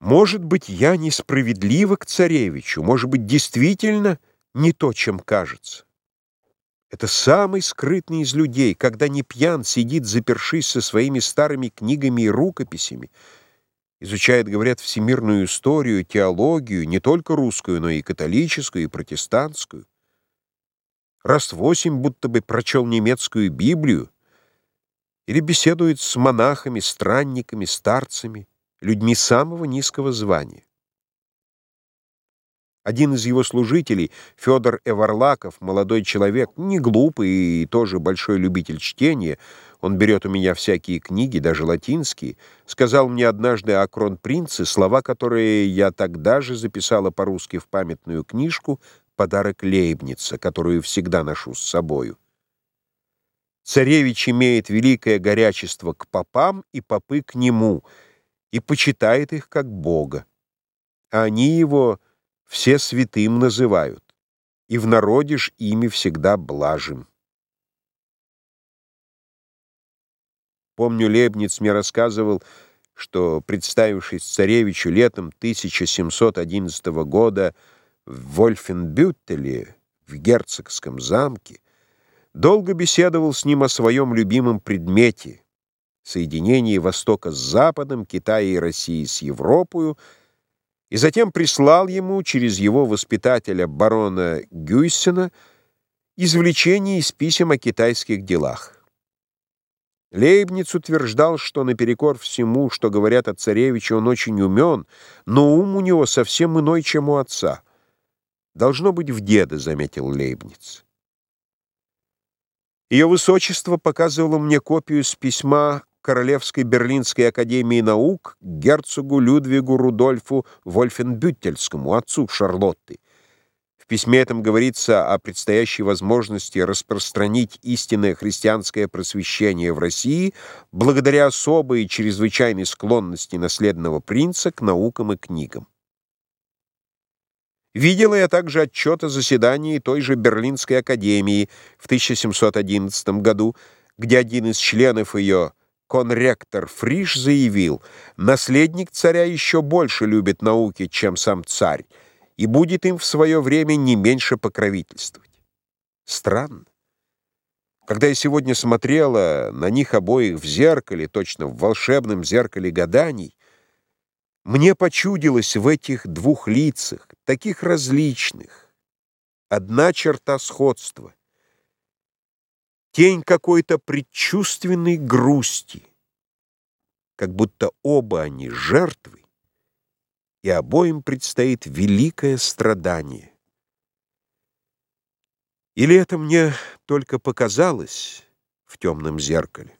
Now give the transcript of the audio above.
Может быть, я несправедлива к царевичу, может быть, действительно не то, чем кажется. Это самый скрытный из людей, когда не пьян, сидит, запершись со своими старыми книгами и рукописями, изучает, говорят, всемирную историю, теологию, не только русскую, но и католическую, и протестантскую. Раз восемь будто бы прочел немецкую Библию, или беседует с монахами, странниками, старцами, людьми самого низкого звания. Один из его служителей, Федор Эварлаков, молодой человек, не глупый и тоже большой любитель чтения, он берет у меня всякие книги, даже латинские, сказал мне однажды о кронпринце, слова, которые я тогда же записала по-русски в памятную книжку «Подарок Лейбница», которую всегда ношу с собою. Царевич имеет великое горячество к попам и попы к нему, и почитает их как Бога. А они его все святым называют, и в народе ж ими всегда блажим. Помню, Лебниц мне рассказывал, что, представившись царевичу летом 1711 года в Вольфенбюттеле, в герцогском замке, долго беседовал с ним о своем любимом предмете — соединении Востока с Западом, Китая и России с Европою, и затем прислал ему через его воспитателя барона Гюйсена извлечение из писем о китайских делах. Лейбниц утверждал, что наперекор всему, что говорят о царевиче, он очень умен, но ум у него совсем иной, чем у отца. «Должно быть в деда», — заметил Лейбниц. Ее высочество показывало мне копию с письма Королевской Берлинской академии наук герцогу Людвигу Рудольфу Вольфенбюттельскому, отцу Шарлотты. В письме этом говорится о предстоящей возможности распространить истинное христианское просвещение в России благодаря особой и чрезвычайной склонности наследного принца к наукам и книгам. Видела я также отчет о заседании той же Берлинской академии в 1711 году, где один из членов ее, конректор Фриш, заявил, наследник царя еще больше любит науки, чем сам царь, и будет им в свое время не меньше покровительствовать. Странно. Когда я сегодня смотрела на них обоих в зеркале, точно в волшебном зеркале гаданий, мне почудилось в этих двух лицах, таких различных, одна черта сходства. Тень какой-то предчувственной грусти, как будто оба они жертвы, и обоим предстоит великое страдание. Или это мне только показалось в темном зеркале?